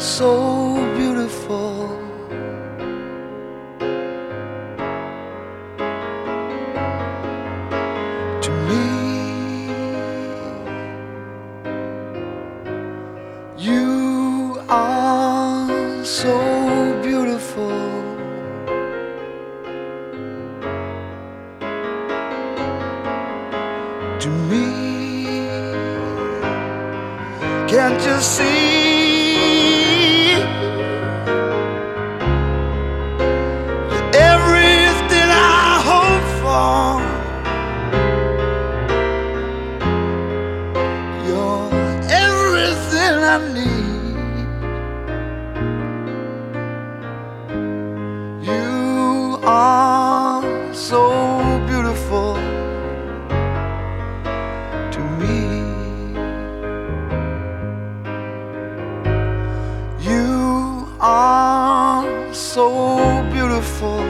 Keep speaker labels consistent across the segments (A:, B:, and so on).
A: so beautiful. To me, you are so beautiful. To me, can't you see? So beautiful.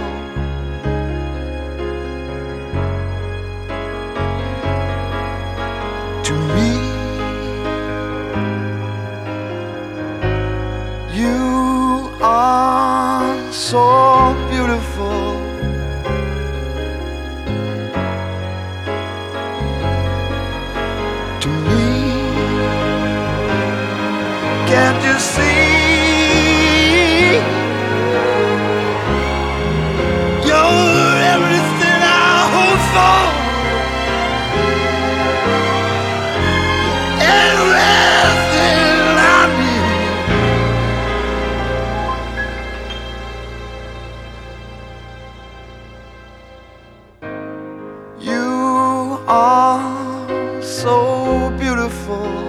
A: To me, you are so beautiful. To me, can't you see? beautiful.